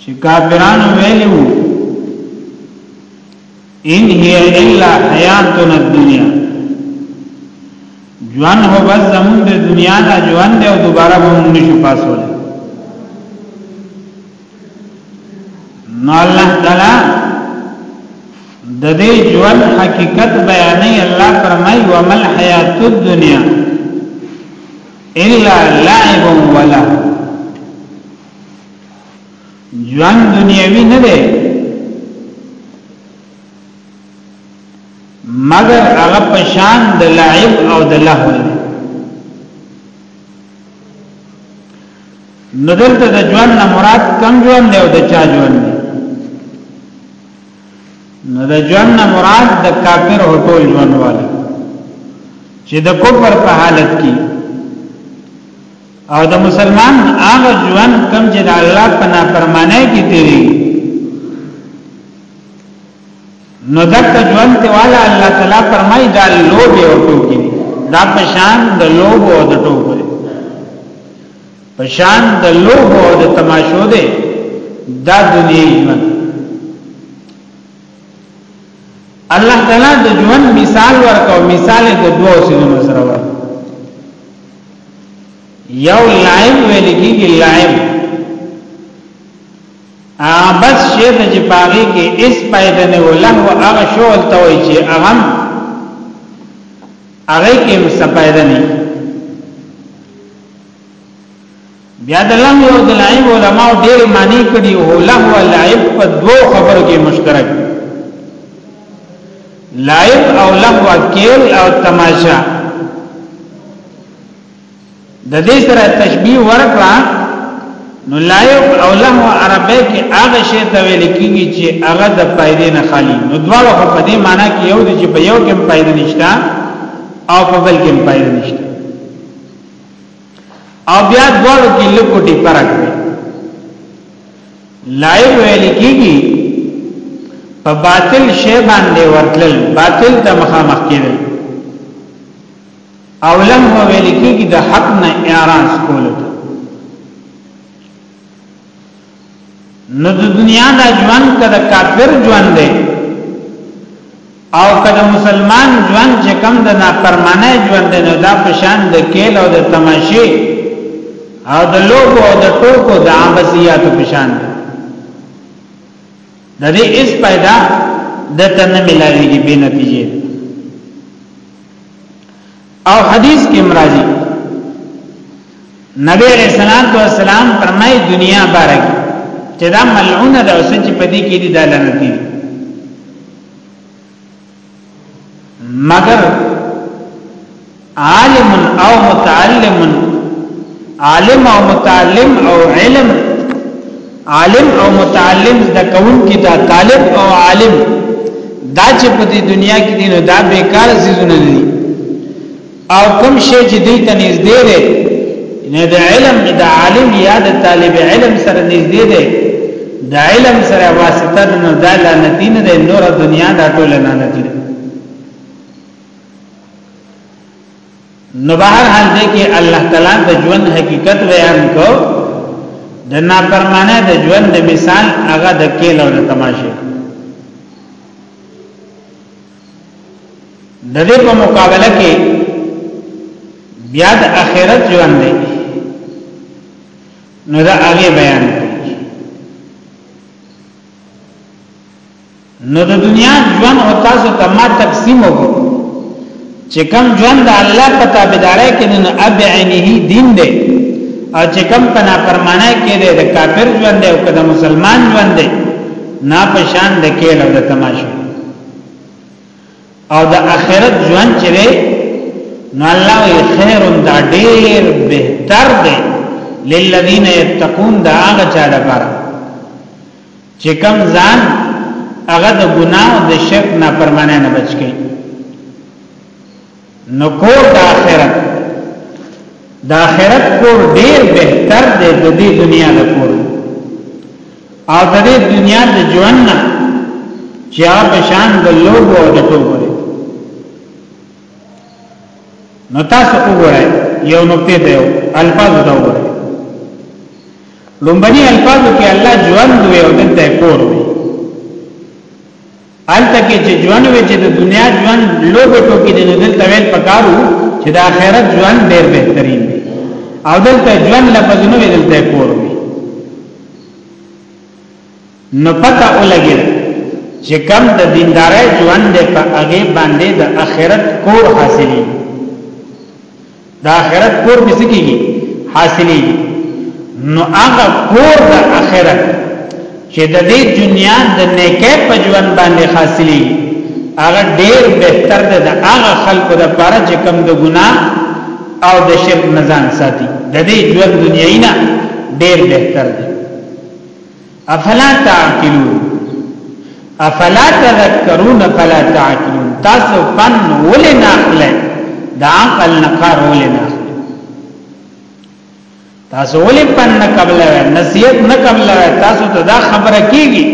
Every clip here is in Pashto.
چې کافرانو ویلو ان هي الا حیاتنا الدنیا ژوند هو بس زمون د دنیا دا ژوند دی او دوباره به موږ نشو پاسول نو الله تعالی د دې ژوند حقیقت بیانې الله فرمایي ومل حیات الدنیا الا لعب وله ژوند دنیوي نه دی مگر هغه پشان د لعب او د لهو دی نو دلته د ژوند نه مراد کم ژوند دی او د چا ژوند دی نو د ژوند نه مراد د کافر او ټول ژوند والا چې د کفر په حالت کې او د مسلمان هغه ژوند کم چې د الله په نافرمانه کې تیری نو دغه ژوند ته والا الله تعالی فرمایي دا لوب او ټوکی دا پشان د لوب او د ټوکو دی پشان د لوب او د تماشو دی دا دنیوي ژوند الله تعالی د ژوند مثال ورکو مثال د دوه سيزونو سره ورکو یو لایب ویل کیږي لایب ا بس شی د جپاغي کې اس پیدا نه وله او هغه شول ته وی چې هغه هغه کې څه پیدا نه بیا د لهو او د لعب علماء ډېر معنی کړي او لهو او لعب په دوو خبرو کې مشترک لعب او لهو کېل او تماشا د دې سره تشبیه ورکړه نو لایو او له عربی کې هغه شی ته ویل کیږي چې هغه د پایدې نه خالی نو دواړه خو په دې معنی کې یو دی چې په یو کې پایدې نشته او په بل کې پایدې نشته او بیا دواړو کې لکوټي فرق دی لایب ویل کیږي په باطل شی باندې ورتل باطل ته مخامخ کېدل او لم ویل کیږي د حق نه اعراض کول نو د دنیا دا ژوند کده کافر ژوند دی او کده مسلمان ژوند چې کم د نافرمانه ژوند دی نو دا پشان د کېل او د تماشې او د لوګو او د ټوکو د عباسیاتو پشان دی د دې اس پیدا د تنه ملاویږي به نتیجه او حدیث کې مرাজি نبی علیہ الصلوۃ والسلام فرمای دنیا بارک چې دا ملعونه ده او چې په دې کې دي دا لعنت دي مگر عالم او متعلم عالم او متعلم او علم عالم او متعلم د کون کی دا طالب او عالم دا چې په دې دنیا کې دین دا بیکار سيزونه دي او کوم شی چې دې ته نږدې دی نه د علم د عالم یا د طالب علم سره نږدې دی د علم سره واسطه نه د لعنتی نه د نور دنیا د ټول لعنتی نو بهر حال دی کې الله تعالی د ژوند حقیقت بیان کو د نافرمانه د ژوند د مثال هغه د کېل او د تماشه د دې په مقابله کې بیا د اخرت ژوند دی نو دا هغه بیان دی نو د دنیا ژوند او تاسو ته ما تقسیم وکړو چې کوم ژوند د الله په تابعدارۍ کې نه ابعنه دین دی او چې کوم په نافرمانه کې دی د کافر ژوند دی او که د مسلمان ژوند دی نا پشان د کېل او د تماشو او د آخرت ژوند چې دی نو الله یې خیر دا ډېر بهتر دی للذین یتقون دا هغه چا لپاره چې کم ځان هغه د ګناه او د شرک نه پرمانه نه بچ کی نو کور د آخرت د آخرت کور ډیر بهتر دی د دې دنیا د کور او د دې دنیا د ژوند نه چې هغه شان د لوګ او د ټوګو دی نو تاسو وګورئ یو نقطه ته الفاظ ته وګورئ لومبني الفاظو کې الله ژوند وي او دلته کور وي الته کې چې ژوند وي چې د دنیا ژوند لوګو ټوکی دي دلته ویل پکارو چې د آخرت ژوند ډېر بهترین دی او دلته ژوند لفظ نو دلته کور وي نو پته ولګي چې کم د دیندارۍ ژوند په هغه باندې د آخرت کور حاصلې د اخرت کور به سکیږي حاصلې نو هغه کور د اخرت چې د دې دنیا د نیکه په ژوند باندې حاصلې هغه ډیر بهتر ده د هغه خلکو د پاره چې کم د ګناه او د شرک نه ځان ساتي د دې ژوند دنیایي نه ډیر بهتر ده افلا تعقلون افلا تذکرون فلا تعقلون تاسو پن ولې نه اخلئ دا عقل نه کار ولې نه اخلئ تاسو ولې پن نه قبلوي نصیحت نه قبلوي تاسو ته دا خبره کیږي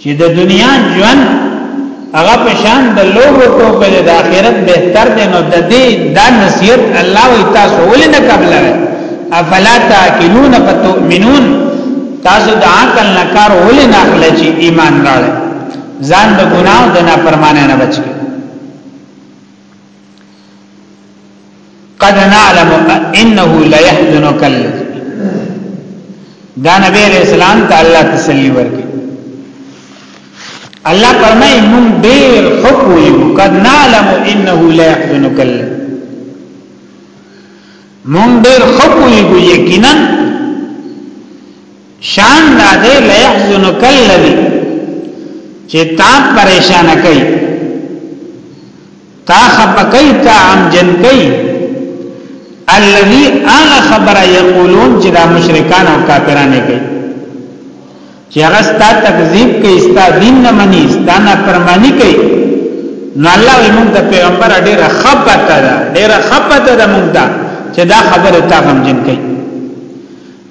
چې د دنیا ژوند هغه په شان د لوګو ټوکې د آخرت بهتر دی نو د دې دا نصیحت الله وی تاسو ولې نه قبل افلا تاکلون فتؤمنون تاسو د عقل نه کار ولې نه اخلئ چې ایمان راړئ ځان د ګناه د نافرمانه نه بچی قد نعلم انه لا يحزنك الذي دا نبی علیہ السلام ته الله تسلی ورکړي الله فرمای مون ډیر حکم یو قد نعلم انه لا يحزنك الذي مون ډیر حکم یو یقینا شان دا دې لا يحزنك الذي چې تا پریشان کوي تا خپکای تا عمجن کای الذي اغه خبره یقولون چې دا مشرکان او کافران کوي چې هغه ستا تکذیب کوي ستا دین نه مني ستا نه پرمانی کوي نو الله موږ د پیغمبر ډیره خپته ده ډیره خپته ده موږ ته چې دا خبره تا غمجن کوي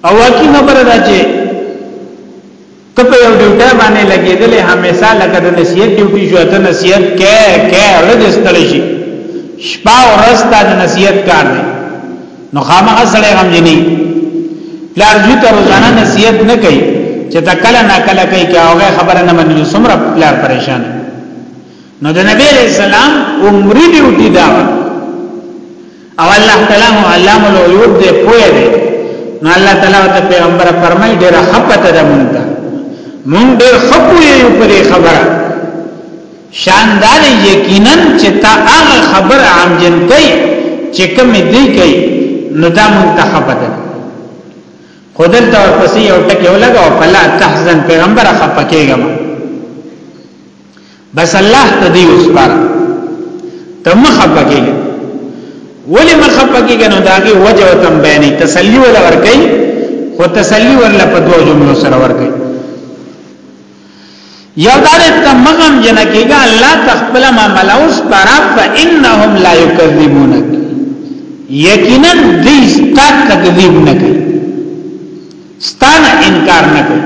او واکې خبره ده چې ته په یو ډیوټه باندې لګېدلې همیشه لکه د نصیحت ډیوټي شو ته نصیحت کې کې ورځ ستړي شي شپه او ورځ ته د نصیحت کار دی نو خامخا سره غم جنې پلار دې ته روزانه نصیحت نه کوي چې تا کله نا کله کوي کې هغه خبره نه مني سمره پلار پریشان نو د نبی رسول الله عمر ډیوټي دا او الله تعالی هو علام الغیوب دې پوهه دې نو الله تعالی ته پیغمبر فرمای ډېر خپته ده مونږ ته مونږ ډېر خپو یو پر خبره شاندار یقینا چې تا هغه خبر عام جن کوي چې کوم دی کوي نو دا مونږ ته خپته خودل ته ورپسې یو ټکی ولګاو فلا تحزن پیغمبر خپکیږم بس الله ته دی وسپار ته مخه پکې ولی مخه پکې کنه داګه وجه وتم بیانې تسلی ولا ور کوي خو تسلی ورله په دوه جملو سره ور کوي یو دار ته مغم جن کېګا الله تخپل ما ملوس پرا فانهم لا یکذبونک یقینا دې ستا تکذیب نه کوي ستانه انکار نه کوي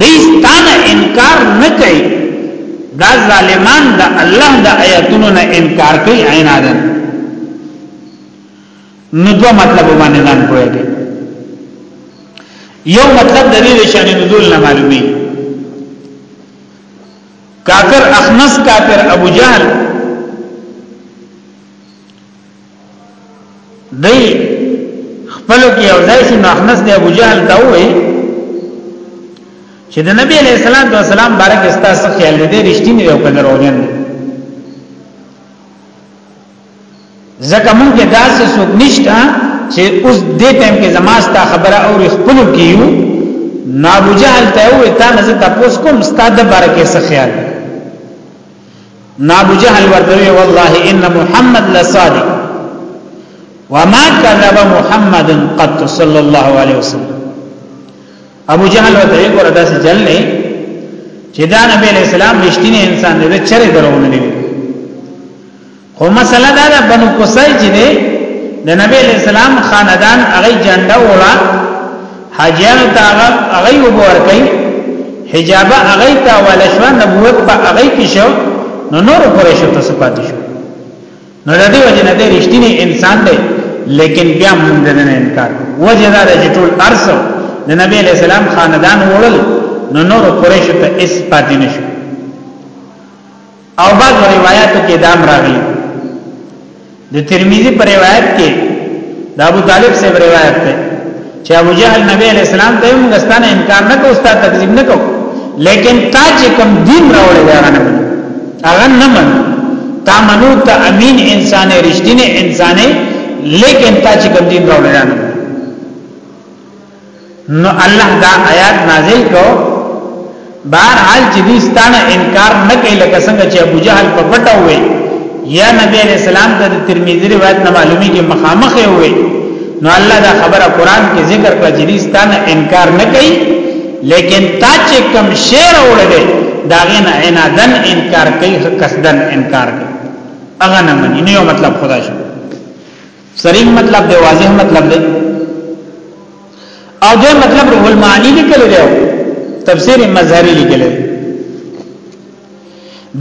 دی ستانه انکار نه کوي دا ظالمان د الله د آیاتونو نه انکار کوي عنادا نو دوه مطلب باندې ځان کوی یو مطلب د دې شان نزول نه معلومي کافر اخنس کافر ابو جهل دی خپل کې یو ځای سي مخنس دی ابو جهل ته وې چې د نبی علیہ السلام د سلام بارک استا څه خیال دی رښتینی یو کله روغن زکه مونږ کې داسې څوک نشته چې اوس دې ټیم کې زماستا خبره او خپل کیو نابو جهل ته وې تا نه زه تاسو کوم ستاده بارک څه خیال دی نابو جهل ورتوی والله ان محمد لصادق وما كذب محمد قط صلى الله عليه وسلم ابو جهل ورتوی ګور داسې جل نه چې دا نبی علیہ السلام رښتینی انسان دی چرې درونه دی خو مسله دا ده بنو قصي چې دی د نبی علیہ السلام خاندان هغه جنډه وړه حاجیانو ته هغه هغه وبور کوي حجاب هغه ته ولا شو نبوت په هغه کې شو نو نور قریش ته صفات شو نو د دې وجه نه دې رښتینی انسان دی لیکن بیا مونږ نه انکار وجه دا چې ټول ارث د نبی علی السلام خاندان وړل نو نور قریش ته اس پاتې نشو او بعض روایتو کې دام راغلي د ترمذی پر روایت کې د ابو طالب سے روایت ده چې ابو جهل نبی علیہ السلام ته موږ ستانه انکار نه کوو ستاسو تکذیب نه کوو لیکن تا چې کوم دین راوړی دا نه منو هغه نه منو تا منو ته امین انسان رښتینه انسان لیکن تا چې کوم دین راوړی دا نه نو الله دا آیات نازل کو بهر حال چې دې ستانه انکار نه کوي لکه څنګه چې ابو جهل په پټه وي یا نبی علیہ السلام ته د ترمذی روایت نه معلومی کې مخامخ وي نو الله دا خبره قران کې ذکر کړه چې دې ستانه انکار نه کوي لیکن تا چې کم شعر وړلې دا غنه عنادن انکار کوي قصدن انکار کوي اغه نه مني نو مطلب خدا شو سرین مطلب دی واضح مطلب دی او دې مطلب روح المعانی لیکل دی تفسیر مظهری لیکل دی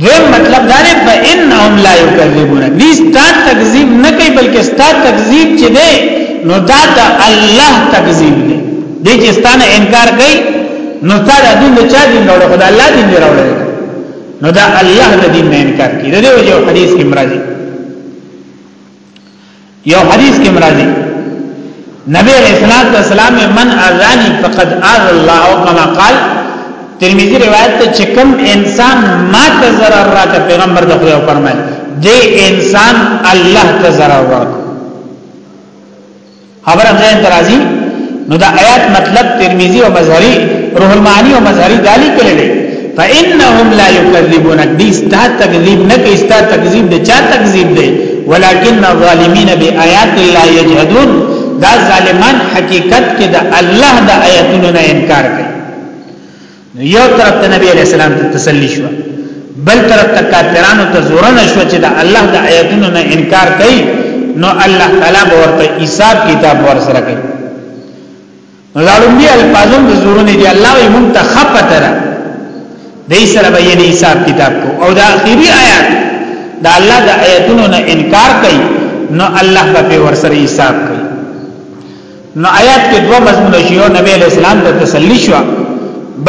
دویم مطلب دا دی په انهم لا یکذبون دې ستا تکذیب نه کوي بلکې ستا تکذیب چې دی نو دا د الله تکذیب دی دې چې ستانه انکار کوي نو تا د دین چا دین راوړل خدای الله دین راوړل نو دا الله د دین نه انکار کوي دا یو حدیث کې مرادي یو حدیث کې مرادي نبی علیہ الصلوۃ والسلام من اذانی فقد اذ الله او کما قال ترمذی روایت ته چې کوم انسان ما ته zarar راکړ پیغمبر د خدای فرمایي دې انسان الله ته zarar ورکړ خبر هم ځان ترازی نو دا آیات مطلب ترمذی او مظهری روح المعانی او مظهری دالی کړي دي فانهم لا یکذبونک دي ستا تکذیب نه کوي ستا تکذیب د چا تکذیب دی ولکن الظالمین بیاات الله یجحدون دا ظالمان حقیقت کې د الله د آیاتونو نه انکار کوي نو یو طرف ته نبی علیہ السلام ته تسلی شو بل طرف ته کافرانو ته زور نه شو چې د الله د آیاتونو نه انکار کوي نو الله تعالی به ورته حساب کتاب ورسره کوي زالومبي الفاظون د زور نه دی الله یې مونږ ته خپته را دې سره به یې حساب کتاب کو او د اخیری آیات د الله د آیاتونو نه انکار کوي نو الله به ورسره حساب کوي نو آیات کې دوه مضمون شي او نبی علیہ السلام ته تسلی شو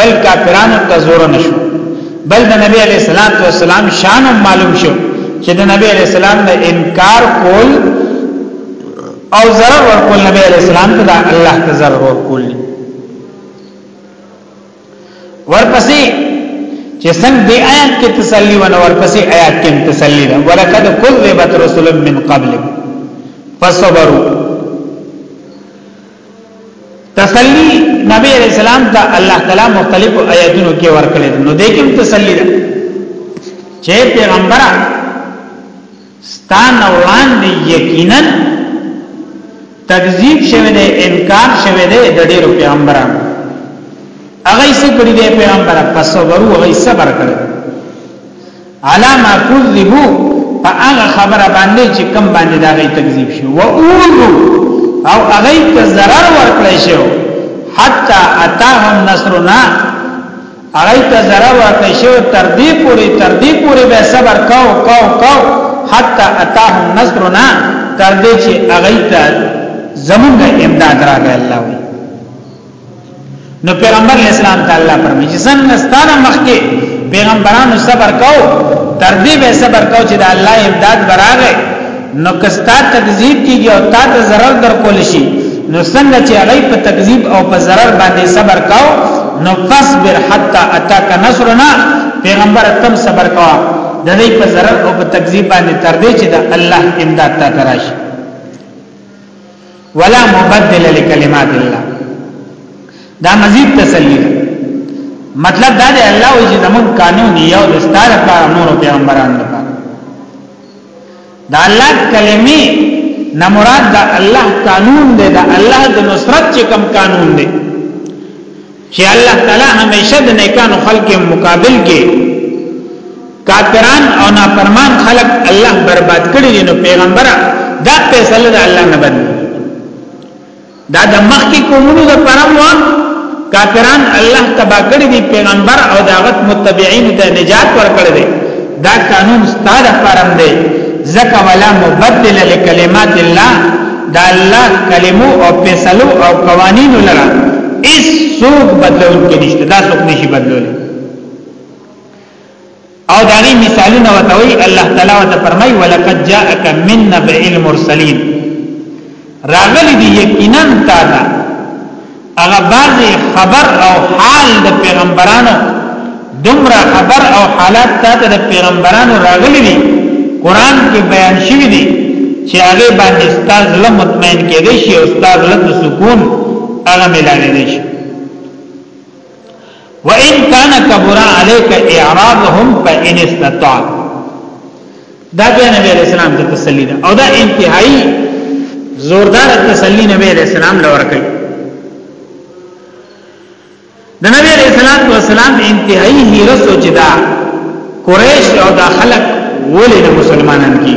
بل کافرانو ته زور نشو بل د نبی علیہ الصلوۃ والسلام شان معلوم شو چې د نبی علیہ السلام نه انکار کول او ضرر ورکول نبی علیہ السلام ته الله ته ضرر ورکول ورپسې چې څنګه دی آیات کې تسلی ونه ورپسې آیات کې تسلی ده ولقد كذبت رسل من قبل فصبروا تسلی نبی علیہ السلام ته الله تعالی مختلف آیاتونو کې ورکړل نو دې کې تسلی ده چې پیغمبره ستا نه وړاندې یقینا تکذیب شوه دی انکار شوه دی د ډیرو پیغمبرانو هغه یې کړی دی پیغمبر پس ورو هغه صبر کړ علامه کذبو په هغه خبره باندې چې کم باندې دا غي تکذیب شو و اولو او هغه ته zarar ورکړی شو حتا اتاهم نصرنا هغه ته ذره ورکړی شو تر دې پورې تر دې پورې به صبر کاو کاو کاو حتی اتاه نصرنا تر دې چې هغه ته زمونږ امداد راغی الله وی نو پیغمبر اسلام تعالی فرمایي چې څنګه ستاره مخکې پیغمبرانو صبر کاو تر دې به صبر کاو چې د الله امداد براغی نو کستا تکذیب کیږي او تا ته zarar درکول شي نو څنګه چې هغه په تکذیب او په zarar باندې صبر کاو نو فصبر حتا اتاک نصرنا پیغمبر تم صبر کا د دې په zarar او په تکذیب باندې تر دې چې د الله امداد تا تراشي ولا مبدل لکلمات الله دا مزید تسلی ده مطلب دا دی الله وجه زمون قانون یو د ستاره پر نور پیغمبرانو دا الله کلمه نه مراد دا الله قانون دی دا الله د نصرت چې کم قانون دی چې الله تعالی همیشه د نیکانو خلق مقابل کې کافران او نافرمان خلق الله برباد کړي نو پیغمبره دا فیصله د الله نه بدل دا د مخکې قومونو د پرم وا کافران الله تبا کړی دی پیغمبر او داغت متبعین ته نجات ورکړی دی دا قانون ستاد پرم دی زکه ولا مبدل لکلمات الله دا الله کلمو او فیصلو او قوانینو لره اس سوق بدلون کې نشته دا سوق نشي بدلولای او داغي مثالونه وتوي الله تعالی وت فرمای ولقد جاءك من نبئ المرسلين راغلی دی یقینا تا دا هغه بعضی خبر او حال د پیغمبرانو دمرا خبر او حالات تا د پیغمبرانو راغلی دی قران کې بیان شوی دی چې هغه باندې استاد له مطمئن کېږي شي او استاد له سکون هغه ملایږي شي وان کان کبر علیک اعراضهم فان استطعت دا بیا نبی علیہ السلام ته تسلی ده او دا انتهایی زوردار تسلی نبی علیہ السلام لور کوي د نبی علیہ السلام تو سلام انتهایی هیرس او جدا قریش او دا خلق ولې د مسلمانان کی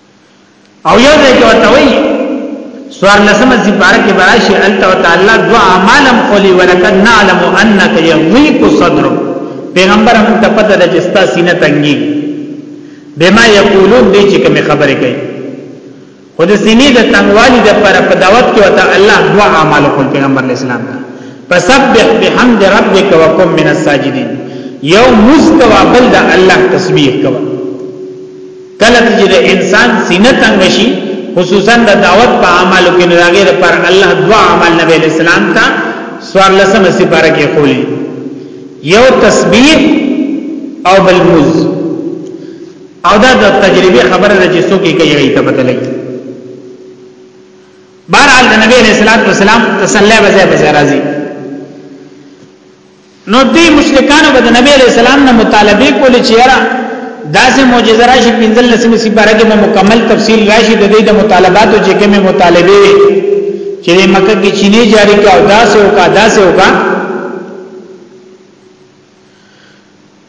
او یو ځای کې ورته وایي سوار لسمه سی بارا کې براشي انت وتعالى دعا مالم قولي ولقد نعلم انك يضيق صدرك پیغمبر هم ته پته د جستا سینه تنګي بما یقولون دې چې کوم خبره کوي خو د سینې د تنګوالي د پر په دعوت کې وته الله دعا اعمال خپل پیغمبر اسلام ته فسبح بحمد ربك وقم من الساجدين یو مستوا بل د الله تسبیح کوي کله چې د انسان سینه تنګ شي خصوصا د دعوت په اعمالو کې راغیر پر الله دعا عمل نبی اسلام ته سوار لسمه سپاره کې خولي یو تسبیح او بل موز او دا د تجربه خبره ده چې څوک یې کوي غي ته پته لګي بهرحال د نبی رسول الله والسلام تسلی وځه وځه راځي نو دې مشرکانو به د نبی علی السلام نه مطالبه کولې چې یاره داسې معجزه راشي پنځل لسمه سی بارګه مو مکمل تفصیل راشي د دې د مطالباتو چې کومه مطالبه چې مکه کې چینه جاری کا او داسې او کا داسې او کا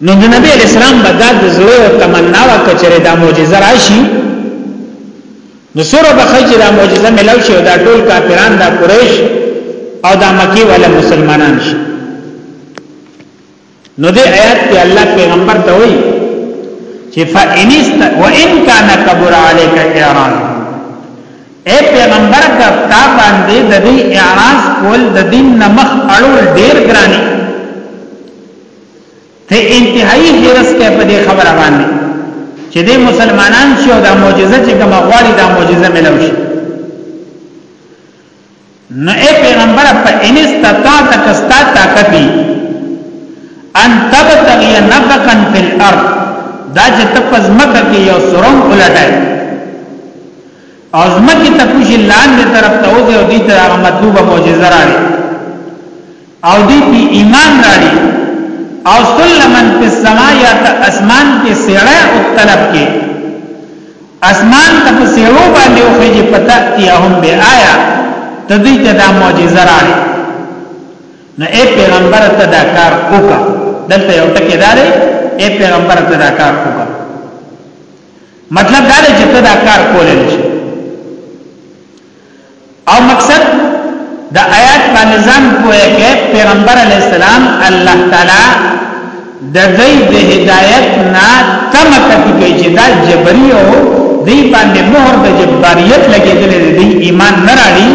نو د نبی علیہ السلام به دا د زړه او تمنا وا کچره دا معجزه راشي نو سره به خج دا معجزه ملو شي دا ټول کافران دا قریش او دا مکی ولا مسلمانان شي نو دې آیات کې الله پیغمبر ته وایي چې فإنست وإن كان كبر عليك إعراض اے پیغمبر کا تا باندې د دې اعراض کول د دین نمخ اړول ډیر ګرانی ته انتهایی حیرس کې په دې خبره باندې چې دې مسلمانان شي او دا معجزه چې کوم غواړي دا معجزه ملو شي نو اے پیغمبر په انستطاعت کستا طاقت دی ان تبتغي نفقا فی الارض دا چې تپز مکه کې یو سرون ولټای او زمکه ته کوشي لاندې طرف ته وځي او دې ته مطلوبه معجزه راړي او دی پی ایمان راړي او سلمن پی السما یا تا اسمان پی سیڑا او طلب کې اسمان ته په سیړو باندې او خېږي پتا تیهم به آیا تدوی ته دا معجزه راړي نه اے پیغمبر ته دا کار وکا دلته یو ټکی داري اے پیغمبر ته دا کار وکا مطلب دا دی چې ته دا کار کولای شي او مقصد د آیات باندې ځان پوهه کې پیغمبر علی السلام الله تعالی د دې د هدایت نه تم کتی کوي چې دا جبري او دې باندې مهر د جباریت لګېدلې دې ایمان نه راړي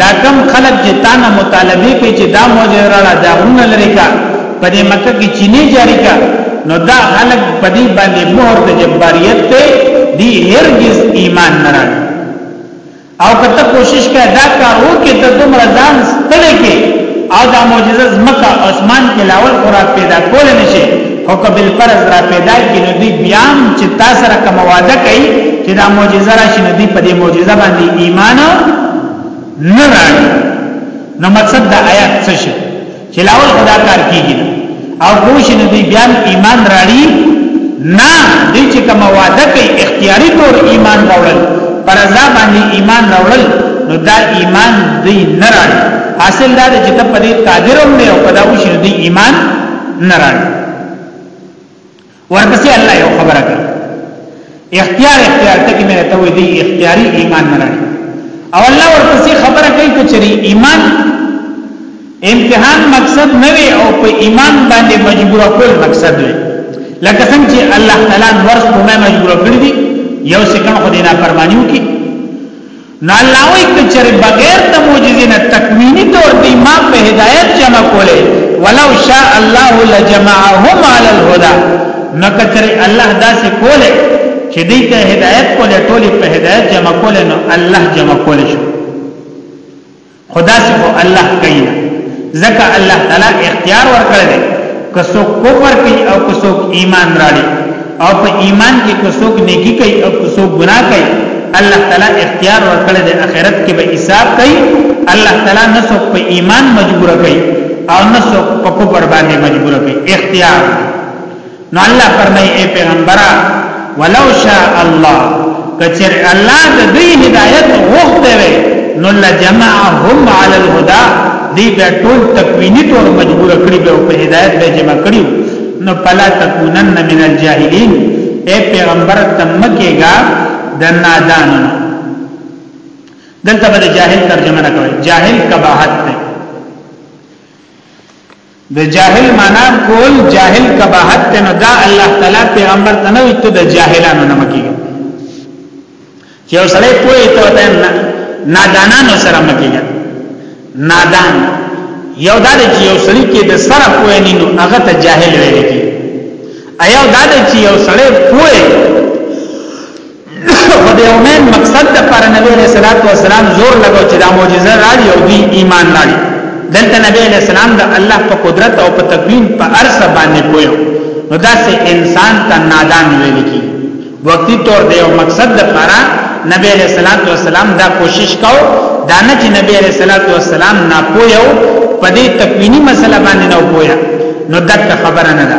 دا کم خلک چې تانه مطالبه کوي چې دا موجه راړه دا غونه لري کا په دې مکه کې چینه جاری کا نو دا خلک په دې باندې مهر د جباریت ته دې هرگز ایمان نه راړي او که ته کوشش کوي دا کار وکړي ته دومره ځان ستړی کې او دا معجزه زمکه اسمان کې لاول خورا پیدا کول نشي او که بل فرض را پیدا کې نو دی بیا چې تاسو سره کوم وعده کوي چې دا معجزه راشي نو دی په دې معجزه باندې ایمان نه راړي نو مقصد دا آیات څه شي چلاول خدا کار کیږي او کوشش نه دی بیان ایمان راړي نه دی چې کوم وعده کوي اختیاري تور ایمان راوړل پر ځا باندې ایمان راوړل نو دا ایمان دی نه راړي حاصل دا چې ته په دې قادر هم نه او په دا وشي دی ایمان نه راړي ورپسې الله یو خبره کوي اختیار اختیار ته کې مې ته وې دی اختیاري ایمان نه راړي او الله ورپسې خبره کوي چې ایمان امتحان مقصد نه وي او په ایمان باندې مجبور کول مقصد وي لکه څنګه چې الله تعالی ورس په مجبور کړی دی یو سکه خدای نه فرمانیو کې نو الله وی کچری بغیر د معجزې نه تکوینی طور دی ما په هدایت جمع کوله ولو شاء الله لجمعهم علی الهدى نو کچری الله داسې کوله چې دې ته هدایت کوله ټول په هدایت جمع کوله نو الله جمع کوله شو خدا سے خو الله کوي ځکه الله تعالی اختیار ورکړی دی که څوک کفر کوي او که څوک ایمان راړي او په ایمان کې که څوک نیکی کوي او که څوک ګناه کوي الله تعالی اختیار ورکړی دی اخرت کې به حساب کوي الله تعالی نه څوک په ایمان مجبور کوي او نه څوک په کفر باندې مجبور کوي اختیار دی نو الله فرمای اے پیغمبره ولو شاء الله کچر الله د دوی هدایت غوښته وي نو لجمعهم علی الهدى دی به ټول تکوینی تور مجبور کړی به په هدایت به جمع کړیو نو پلا تکونن من الجاهلین اے پیغمبر تمکیگا د نادانو دلته به جاهل ترجمه نه کوي جاهل کباحت د جاهل معنا کول جاهل کباحت ته نو دا الله تعالی پیغمبر ته نو ته د جاهلانو نه مکی چې اوسړې پوي ته ته نادانانو سره مکی نادان یو دا چې یو سړی کې د سره پوي نه نو هغه ته جاهل ویل کی ایو دا چې یو سړی پوي خو د یو مین مقصد د پر نبی علیہ الصلوۃ والسلام زور لګو چې دا معجزه راړي او دی ایمان راړي دلته نبی علیہ السلام د الله په قدرت او په تکوین په ارث باندې پویو نو دا سه انسان ته نادان ویل کی وقتی طور دی او مقصد د پر نبی علیہ الصلوۃ والسلام دا کوشش کاو دا نه چې نبی علیہ الصلوۃ والسلام نا پویو په دې تکوینی مسله باندې نه پویا نو دک خبره نه ده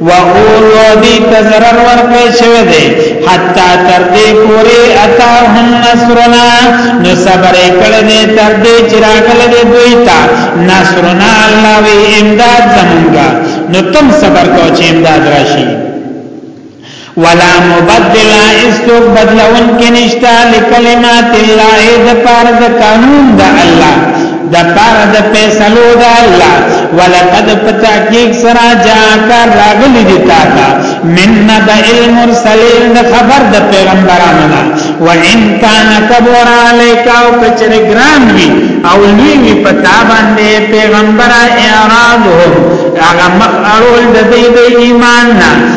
وقول او دی تزرر ورکړی شوی دی حتی تر دې پوری اتاهم نصرنا نو صبر کړه دې تر دې چې راغله دې دوی ته نصرنا الله وی امداد زمونږه نو تم صبر کو چې امداد راشي ولا مبدل استوک بدلون کې نشتا لکلمات الله د پار د قانون د الله د پار د فیصلو د الله ولقد فتحقیق سرا جاءک راغلی دی تا تا من نبع المرسلین د خبر د پیغمبرانو نه و ان کان کبر علیک او کچر گران وی او لوی وی پتا باندې پیغمبر اعراض هو هغه مخ اړول د دې ایمان نه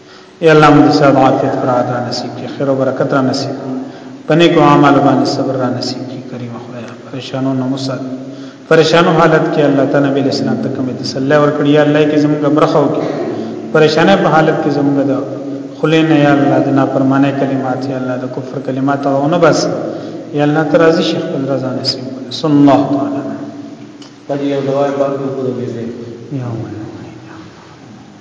اے الله موږ صاحب عافیت پر عاده نصیب کی خیر او برکت را نصیب کی پنه کو عمل باندې صبر را نصیب کی کریم خدای پریشانو نه مسات پریشانو حالت کې الله تعالی نبی اسلام ته کوم تسلی ورکړي یا الله کې زموږ برخه وکړي پریشانه په حالت کې زموږ ده خلې نه یا الله د نافرمانه کلمات یا الله د کفر کلمات او نه بس یا الله ترازی شیخ بن رضا نصیب صلی الله تعالی پر یو دوای باندې پوره ویلې یا الله